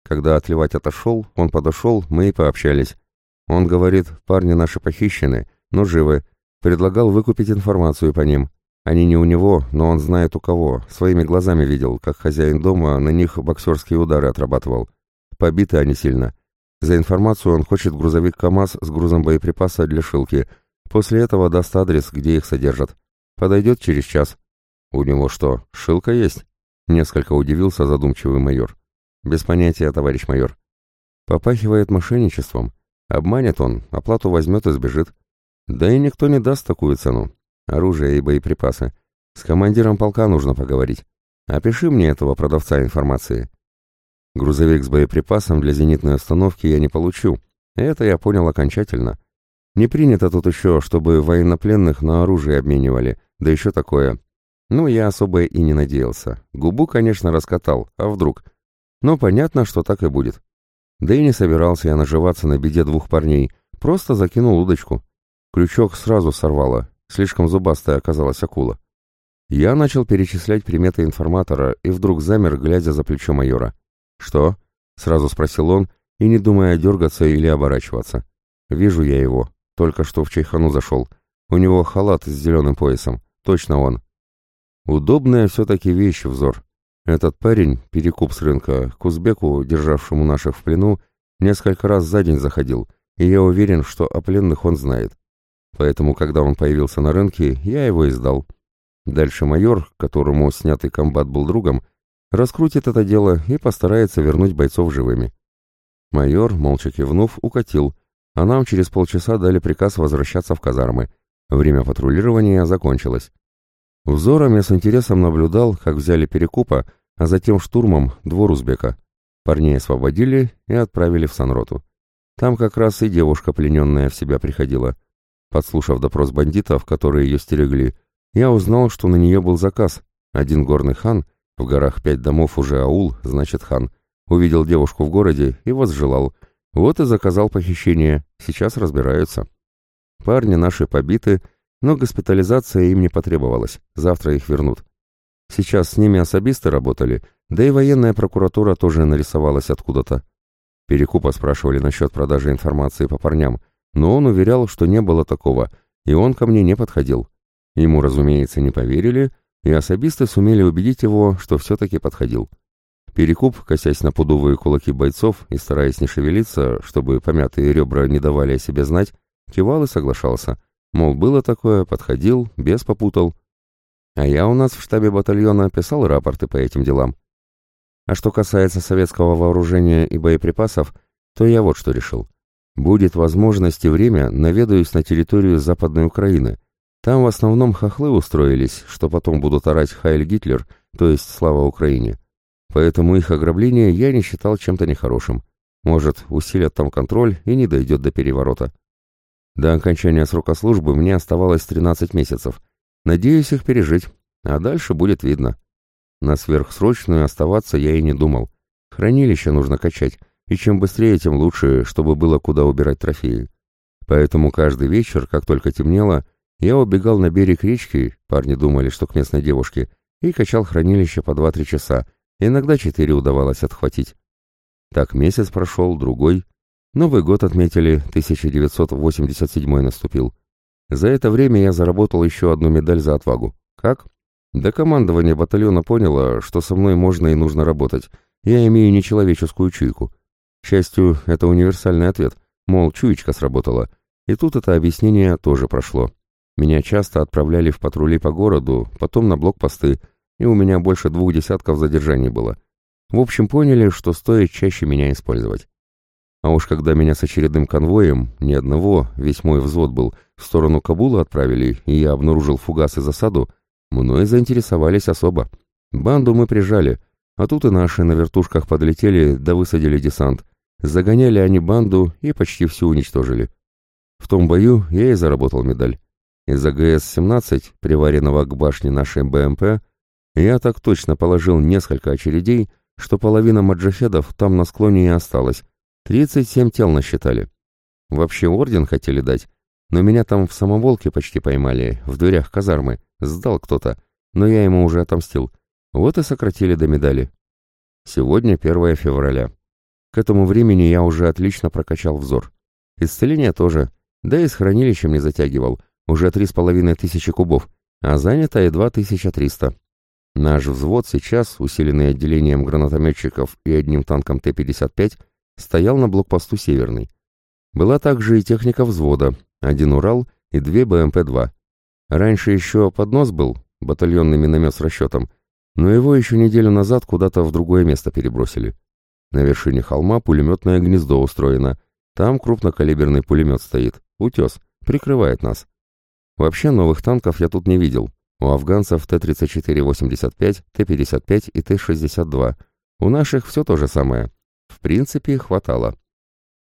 Когда отливать отошел, он подошел, мы и пообщались. Он говорит, парни наши похищены, но живы. Предлагал выкупить информацию по ним. Они не у него, но он знает у кого. Своими глазами видел, как хозяин дома на них боксерские удары отрабатывал. Побиты они сильно. За информацию он хочет грузовик КАМАЗ с грузом боеприпаса для Шилки. После этого даст адрес, где их содержат. Подойдет через час. У него что, Шилка есть? Несколько удивился задумчивый майор. Без понятия, товарищ майор. Попахивает мошенничеством. Обманет он, оплату возьмет и сбежит. Да и никто не даст такую цену. Оружие и боеприпасы. С командиром полка нужно поговорить. Опиши мне этого продавца информации. Грузовик с боеприпасом для зенитной установки я не получу. Это я понял окончательно. Не принято тут еще, чтобы военнопленных на оружие обменивали, да еще такое. Ну, я особо и не надеялся. Губу, конечно, раскатал, а вдруг? Но понятно, что так и будет. Да и не собирался я наживаться на беде двух парней, просто закинул удочку. Крючок сразу сорвало, слишком зубастая оказалась акула. Я начал перечислять приметы информатора и вдруг замер, глядя за плечо майора. «Что?» — сразу спросил он, и не думая дергаться или оборачиваться. «Вижу я его. Только что в чайхану зашел. У него халат с зеленым поясом. Точно он». Удобная все-таки вещь, взор. Этот парень, перекуп с рынка, к узбеку, державшему наших в плену, несколько раз за день заходил, и я уверен, что о пленных он знает. Поэтому, когда он появился на рынке, я его издал. Дальше майор, которому снятый комбат был другом, раскрутит это дело и постарается вернуть бойцов живыми. Майор, молча кивнув, укатил, а нам через полчаса дали приказ возвращаться в казармы. Время патрулирования закончилось. Взором я с интересом наблюдал, как взяли перекупа, а затем штурмом двор узбека. Парней освободили и отправили в Санроту. Там как раз и девушка плененная в себя приходила. Подслушав допрос бандитов, которые ее стерегли, я узнал, что на нее был заказ. Один горный хан, в горах пять домов уже аул, значит хан, увидел девушку в городе и возжелал. Вот и заказал похищение, сейчас разбираются. Парни наши побиты, но госпитализация им не потребовалась, завтра их вернут. Сейчас с ними особисты работали, да и военная прокуратура тоже нарисовалась откуда-то. Перекупа спрашивали насчет продажи информации по парням, но он уверял, что не было такого, и он ко мне не подходил. Ему, разумеется, не поверили, и особисты сумели убедить его, что все-таки подходил. Перекуп, косясь на пудовые кулаки бойцов и стараясь не шевелиться, чтобы помятые ребра не давали о себе знать, кивал и соглашался. Мол, было такое, подходил, без попутал. А я у нас в штабе батальона писал рапорты по этим делам. А что касается советского вооружения и боеприпасов, то я вот что решил. Будет возможность и время, наведаюсь на территорию Западной Украины. Там в основном хохлы устроились, что потом будут орать «Хайль Гитлер», то есть «Слава Украине». Поэтому их ограбление я не считал чем-то нехорошим. Может, усилят там контроль и не дойдет до переворота. До окончания срока службы мне оставалось 13 месяцев. Надеюсь их пережить, а дальше будет видно. На сверхсрочную оставаться я и не думал. Хранилище нужно качать, и чем быстрее, тем лучше, чтобы было куда убирать трофеи. Поэтому каждый вечер, как только темнело, я убегал на берег речки, парни думали, что к местной девушке, и качал хранилище по 2-3 часа, иногда 4 удавалось отхватить. Так месяц прошел, другой. Новый год отметили, 1987 наступил. За это время я заработал еще одну медаль за отвагу. Как? Да командование батальона поняло, что со мной можно и нужно работать. Я имею нечеловеческую чуйку. К счастью, это универсальный ответ, мол, чуечка сработала. И тут это объяснение тоже прошло. Меня часто отправляли в патрули по городу, потом на блокпосты, и у меня больше двух десятков задержаний было. В общем, поняли, что стоит чаще меня использовать. А уж когда меня с очередным конвоем, ни одного, весь мой взвод был, в сторону Кабула отправили, и я обнаружил фугас и засаду, мной заинтересовались особо. Банду мы прижали, а тут и наши на вертушках подлетели да высадили десант. Загоняли они банду и почти всю уничтожили. В том бою я и заработал медаль. Из АГС-17, приваренного к башне нашей БМП, я так точно положил несколько очередей, что половина маджахедов там на склоне и осталась. 37 тел насчитали. Вообще орден хотели дать, но меня там в самоволке почти поймали, в дверях казармы. Сдал кто-то, но я ему уже отомстил. Вот и сократили до медали. Сегодня 1 февраля. К этому времени я уже отлично прокачал взор. Исцеление тоже, да и с хранилищем не затягивал, уже три с половиной тысячи кубов, а занято едва 1300. Наш взвод сейчас, усиленный отделением гранатометчиков и одним танком Т-55, стоял на блокпосту «Северный». Была также и техника взвода, один «Урал» и две БМП-2. Раньше еще поднос был, батальонный миномет с расчетом, но его еще неделю назад куда-то в другое место перебросили. На вершине холма пулеметное гнездо устроено. Там крупнокалиберный пулемет стоит. Утес. Прикрывает нас. Вообще новых танков я тут не видел. У афганцев Т-34-85, Т-55 и Т-62. У наших все то же самое. В принципе, хватало.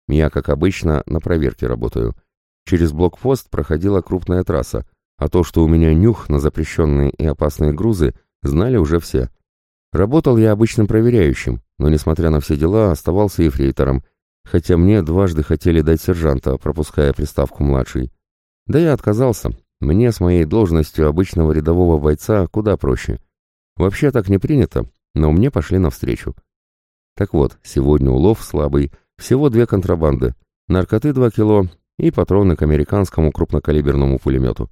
Я, как обычно, на проверке работаю. Через блокпост проходила крупная трасса, а то, что у меня нюх на запрещенные и опасные грузы, знали уже все. Работал я обычным проверяющим, но, несмотря на все дела, оставался эфрейтором, хотя мне дважды хотели дать сержанта, пропуская приставку «младший». Да я отказался. Мне с моей должностью обычного рядового бойца куда проще. Вообще так не принято, но мне пошли навстречу. Так вот, сегодня улов слабый, всего две контрабанды, наркоты 2 кило и патроны к американскому крупнокалиберному пулемету.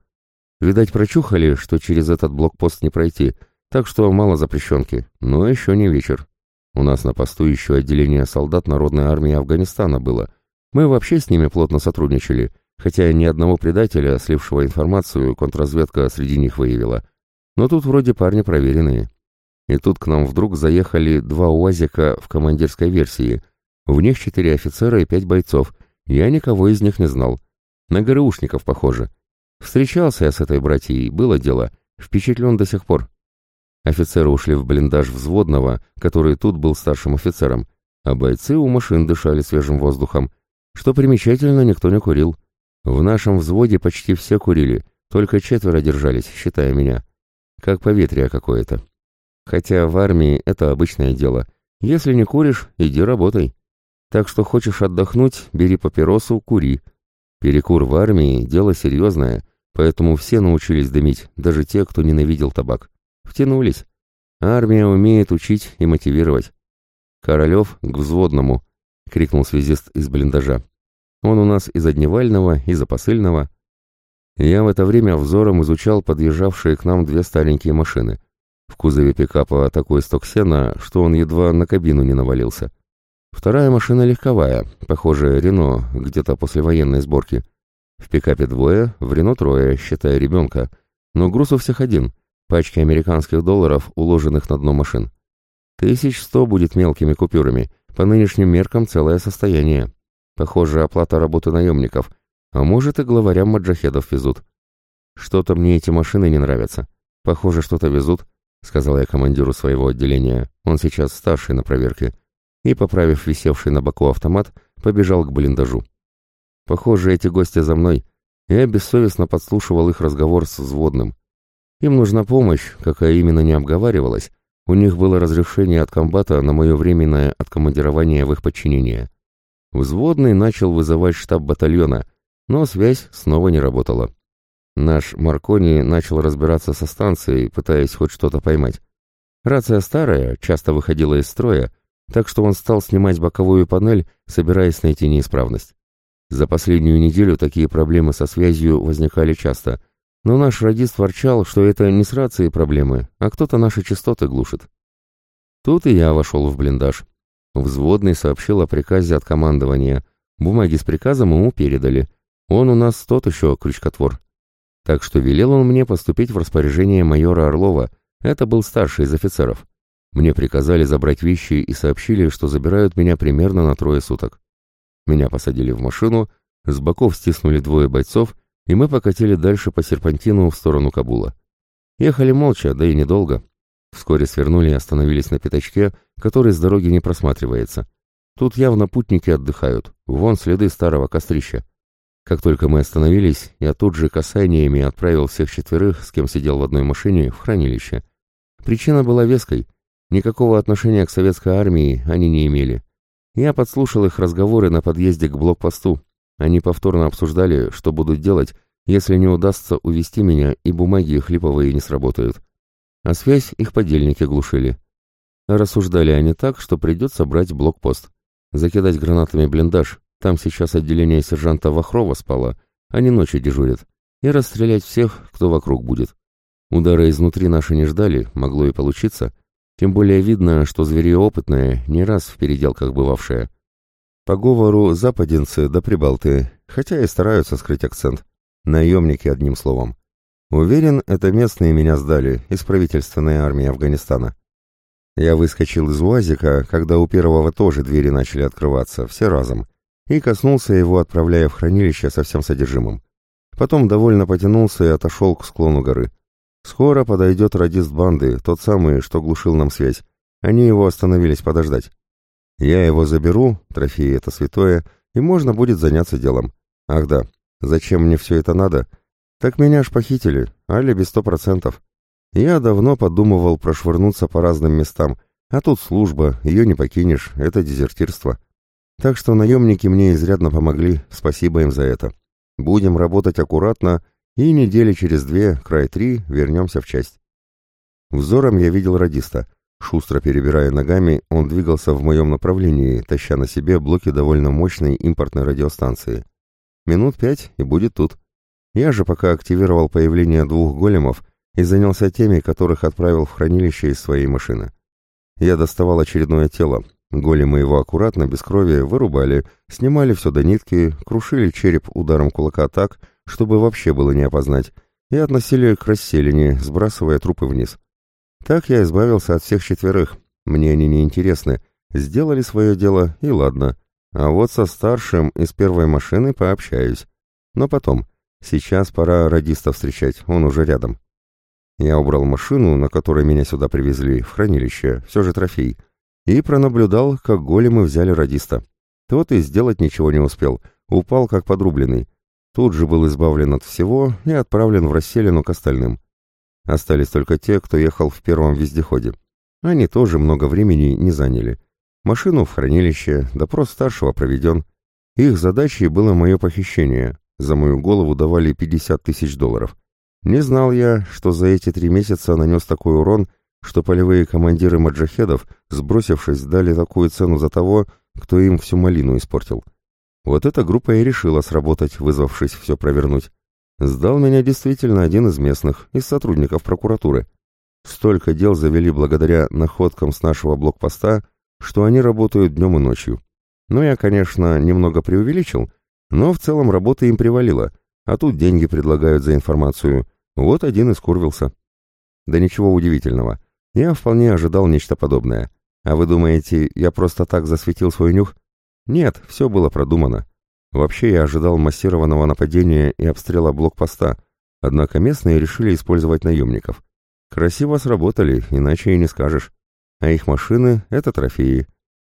Видать, прочухали, что через этот блокпост не пройти, так что мало запрещенки, но еще не вечер. У нас на посту еще отделение солдат Народной армии Афганистана было. Мы вообще с ними плотно сотрудничали, хотя ни одного предателя, слившего информацию, контрразведка среди них выявила. Но тут вроде парни проверенные. И тут к нам вдруг заехали два УАЗика в командирской версии. В них четыре офицера и пять бойцов. Я никого из них не знал. На ГРУшников похоже. Встречался я с этой братьей, было дело. Впечатлен до сих пор. Офицеры ушли в блиндаж взводного, который тут был старшим офицером, а бойцы у машин дышали свежим воздухом. Что примечательно, никто не курил. В нашем взводе почти все курили, только четверо держались, считая меня. Как поветрие какое-то. Хотя в армии это обычное дело. Если не куришь, иди работай. Так что хочешь отдохнуть, бери папиросу, кури. Перекур в армии – дело серьезное, поэтому все научились дымить, даже те, кто ненавидел табак. Втянулись. Армия умеет учить и мотивировать. «Королев к взводному!» — крикнул связист из блиндажа. «Он у нас из одневального, из посыльного». Я в это время взором изучал подъезжавшие к нам две старенькие машины. В кузове пикапа такой сток сена, что он едва на кабину не навалился. Вторая машина легковая, похожая Рено, где-то послевоенной сборки. В пикапе двое, в Рено трое, считая ребенка. Но груз у всех один — пачки американских долларов, уложенных на дно машин. Тысяч сто будет мелкими купюрами, по нынешним меркам целое состояние. Похоже, оплата работы наемников, а может и главарям маджахедов везут. Что-то мне эти машины не нравятся. Похоже, что-то везут, — сказал я командиру своего отделения. Он сейчас старший на проверке и, поправив висевший на боку автомат, побежал к блиндажу. Похоже, эти гости за мной. Я бессовестно подслушивал их разговор с взводным. Им нужна помощь, какая именно не обговаривалась. У них было разрешение от комбата на мое временное откомандирование в их подчинение. Взводный начал вызывать штаб батальона, но связь снова не работала. Наш Маркони начал разбираться со станцией, пытаясь хоть что-то поймать. Рация старая, часто выходила из строя, так что он стал снимать боковую панель, собираясь найти неисправность. За последнюю неделю такие проблемы со связью возникали часто, но наш радист ворчал, что это не с рацией проблемы, а кто-то наши частоты глушит. Тут и я вошел в блиндаж. Взводный сообщил о приказе от командования. Бумаги с приказом ему передали. Он у нас тот еще крючкотвор. Так что велел он мне поступить в распоряжение майора Орлова. Это был старший из офицеров. Мне приказали забрать вещи и сообщили, что забирают меня примерно на трое суток. Меня посадили в машину, с боков стиснули двое бойцов, и мы покатили дальше по серпантину в сторону Кабула. Ехали молча, да и недолго. Вскоре свернули и остановились на пятачке, который с дороги не просматривается. Тут явно путники отдыхают, вон следы старого кострища. Как только мы остановились, я тут же касаниями отправил всех четверых, с кем сидел в одной машине, в хранилище. Причина была веской. Никакого отношения к советской армии они не имели. Я подслушал их разговоры на подъезде к блокпосту. Они повторно обсуждали, что будут делать, если не удастся увести меня и бумаги их липовые не сработают. А связь их подельники глушили. Рассуждали они так, что придется брать блокпост. Закидать гранатами блиндаж, там сейчас отделение сержанта Вахрова спало, они ночью дежурят. И расстрелять всех, кто вокруг будет. Удары изнутри наши не ждали, могло и получиться, тем более видно, что зверье опытное, не раз в переделках бывавшее. По говору западенцы да прибалты, хотя и стараются скрыть акцент. Наемники, одним словом. Уверен, это местные меня сдали, из правительственной армии Афганистана. Я выскочил из УАЗика, когда у первого тоже двери начали открываться, все разом, и коснулся его, отправляя в хранилище со всем содержимым. Потом довольно потянулся и отошел к склону горы. Скоро подойдет радист банды, тот самый, что глушил нам связь. Они его остановились подождать. Я его заберу, трофей это святое, и можно будет заняться делом. Ах да, зачем мне все это надо? Так меня ж похитили, алиби сто процентов. Я давно подумывал прошвырнуться по разным местам, а тут служба, ее не покинешь, это дезертирство. Так что наемники мне изрядно помогли, спасибо им за это. Будем работать аккуратно и недели через две, край три, вернемся в часть. Взором я видел радиста. Шустро перебирая ногами, он двигался в моем направлении, таща на себе блоки довольно мощной импортной радиостанции. Минут пять и будет тут. Я же пока активировал появление двух големов и занялся теми, которых отправил в хранилище из своей машины. Я доставал очередное тело. Големы его аккуратно, без крови, вырубали, снимали все до нитки, крушили череп ударом кулака так, чтобы вообще было не опознать, и относили к расселине, сбрасывая трупы вниз. Так я избавился от всех четверых. Мне они не интересны. Сделали свое дело, и ладно. А вот со старшим из первой машины пообщаюсь. Но потом. Сейчас пора радиста встречать, он уже рядом. Я убрал машину, на которой меня сюда привезли, в хранилище, все же трофей, и пронаблюдал, как големы взяли радиста. Тот и сделать ничего не успел, упал как подрубленный. Тут же был избавлен от всего и отправлен в расселину к остальным. Остались только те, кто ехал в первом вездеходе. Они тоже много времени не заняли. Машину в хранилище, допрос старшего проведен. Их задачей было мое похищение. За мою голову давали 50 тысяч долларов. Не знал я, что за эти три месяца нанес такой урон, что полевые командиры маджахедов, сбросившись, дали такую цену за того, кто им всю малину испортил. Вот эта группа и решила сработать, вызвавшись все провернуть. Сдал меня действительно один из местных, из сотрудников прокуратуры. Столько дел завели благодаря находкам с нашего блокпоста, что они работают днем и ночью. Ну, я, конечно, немного преувеличил, но в целом работа им привалила, а тут деньги предлагают за информацию. Вот один и. Да ничего удивительного. Я вполне ожидал нечто подобное. А вы думаете, я просто так засветил свой нюх? Нет, все было продумано. Вообще я ожидал массированного нападения и обстрела блокпоста, однако местные решили использовать наемников. Красиво сработали, иначе и не скажешь. А их машины — это трофеи.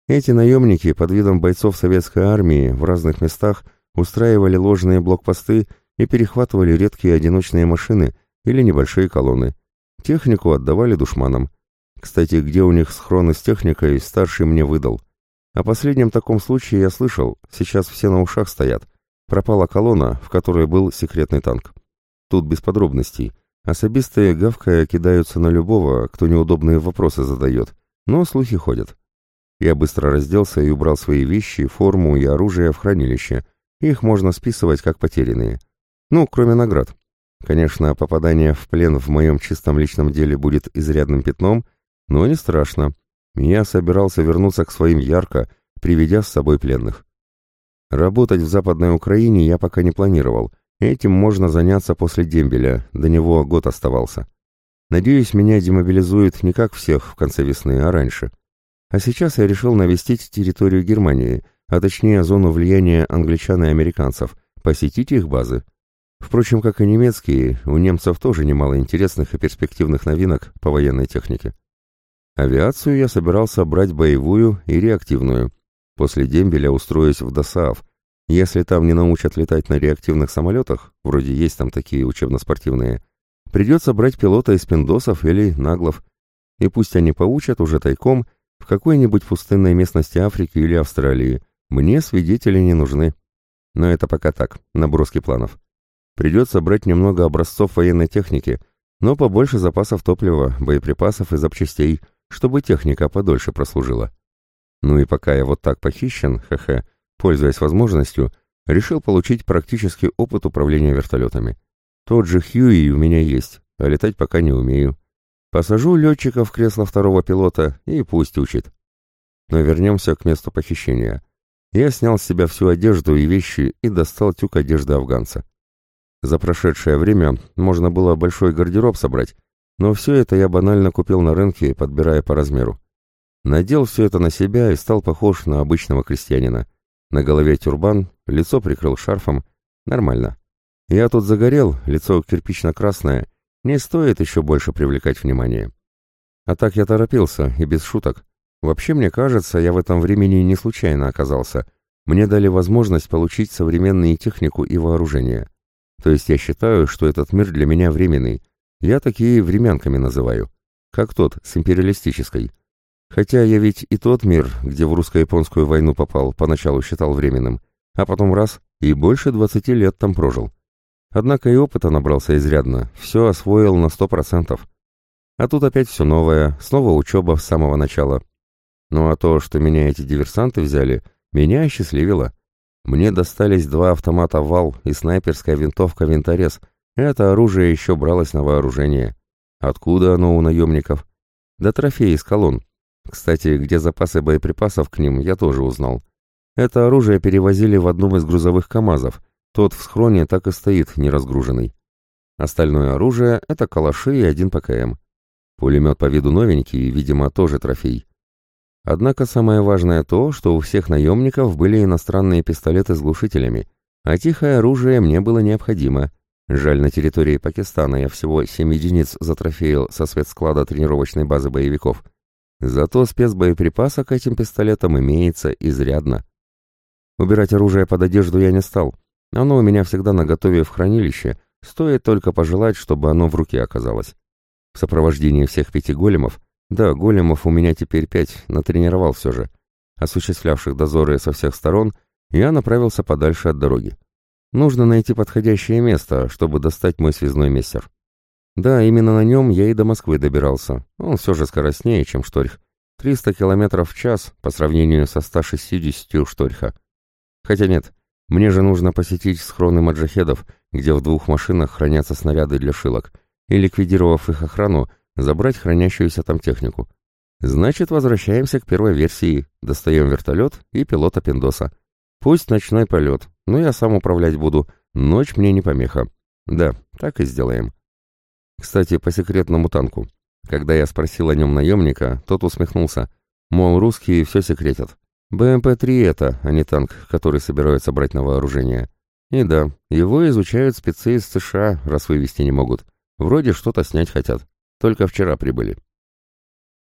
Эти наемники под видом бойцов советской армии в разных местах устраивали ложные блокпосты и перехватывали редкие одиночные машины или небольшие колонны. Технику отдавали душманам. Кстати, где у них схроны с техникой, старший мне выдал. О последнем таком случае я слышал, сейчас все на ушах стоят. Пропала колонна, в которой был секретный танк. Тут без подробностей — Особистые гавкая кидаются на любого, кто неудобные вопросы задает, но слухи ходят. Я быстро разделся и убрал свои вещи, форму и оружие в хранилище. Их можно списывать как потерянные. Ну, кроме наград. Конечно, попадание в плен в моем чистом личном деле будет изрядным пятном, но не страшно. Я собирался вернуться к своим ярко, приведя с собой пленных. Работать в Западной Украине я пока не планировал — Этим можно заняться после дембеля, до него год оставался. Надеюсь, меня демобилизуют не как всех в конце весны, а раньше. А сейчас я решил навестить территорию Германии, а точнее зону влияния англичан и американцев, посетить их базы. Впрочем, как и немецкие, у немцев тоже немало интересных и перспективных новинок по военной технике. Авиацию я собирался брать боевую и реактивную. После дембеля устроюсь в ДОСААФ, если там не научат летать на реактивных самолетах, вроде есть там такие учебно-спортивные, придется брать пилота из пиндосов или наглов, и пусть они поучат уже тайком в какой-нибудь пустынной местности Африки или Австралии. Мне свидетели не нужны. Но это пока так, наброски планов. Придется брать немного образцов военной техники, но побольше запасов топлива, боеприпасов и запчастей, чтобы техника подольше прослужила. Ну и пока я вот так похищен, ха-ха, Пользуясь возможностью, решил получить практический опыт управления вертолетами. Тот же Хьюи у меня есть, а летать пока не умею. Посажу летчика в кресло второго пилота и пусть учит. Но вернемся к месту похищения. Я снял с себя всю одежду и вещи и достал тюк одежды афганца. За прошедшее время можно было большой гардероб собрать, но все это я банально купил на рынке, подбирая по размеру. Надел все это на себя и стал похож на обычного крестьянина. На голове тюрбан, лицо прикрыл шарфом. Нормально. Я тут загорел, лицо кирпично-красное. Не стоит еще больше привлекать внимание. А так я торопился, и без шуток. Вообще, мне кажется, я в этом времени не случайно оказался. Мне дали возможность получить современную технику и вооружение. То есть я считаю, что этот мир для меня временный. Я такие времянками называю. Как тот, с империалистической. Хотя я ведь и тот мир, где в русско-японскую войну попал, поначалу считал временным, а потом раз и больше двадцати лет там прожил. Однако и опыта набрался изрядно, все освоил на сто процентов. А тут опять все новое, снова учеба с самого начала. Ну а то, что меня эти диверсанты взяли, меня осчастливило. Мне достались два автомата «Вал» и снайперская винтовка «Винторез». Это оружие еще бралось на вооружение. Откуда оно у наемников? Да трофеи из колонн. Кстати, где запасы боеприпасов к ним, я тоже узнал. Это оружие перевозили в одном из грузовых КАМАЗов. Тот в схроне так и стоит, неразгруженный. Остальное оружие — это калаши и один ПКМ. Пулемет по виду новенький, видимо, тоже трофей. Однако самое важное то, что у всех наемников были иностранные пистолеты с глушителями, а тихое оружие мне было необходимо. Жаль, на территории Пакистана я всего 7 единиц затрофеил со спецсклада тренировочной базы боевиков — Зато спецбоеприпаса к этим пистолетам имеется изрядно. Убирать оружие под одежду я не стал. Оно у меня всегда наготове в хранилище, стоит только пожелать, чтобы оно в руке оказалось. В сопровождении всех пяти големов, да, големов у меня теперь пять, натренировал все же, осуществлявших дозоры со всех сторон, я направился подальше от дороги. Нужно найти подходящее место, чтобы достать мой связной мессер. Да, именно на нем я и до Москвы добирался. Он все же скоростнее, чем Шторх. 300 километров в час по сравнению со 160 Шторха. Хотя нет, мне же нужно посетить схроны маджахедов, где в двух машинах хранятся снаряды для шилок, и, ликвидировав их охрану, забрать хранящуюся там технику. Значит, возвращаемся к первой версии, достаем вертолет и пилота Пиндоса. Пусть ночной полет, но я сам управлять буду, ночь мне не помеха. Да, так и сделаем. Кстати, по секретному танку. Когда я спросил о нем наемника, тот усмехнулся. Мол, русские все секретят. БМП-3 это, а не танк, который собираются брать на вооружение. И да, его изучают спецы из США, раз вывести не могут. Вроде что-то снять хотят. Только вчера прибыли.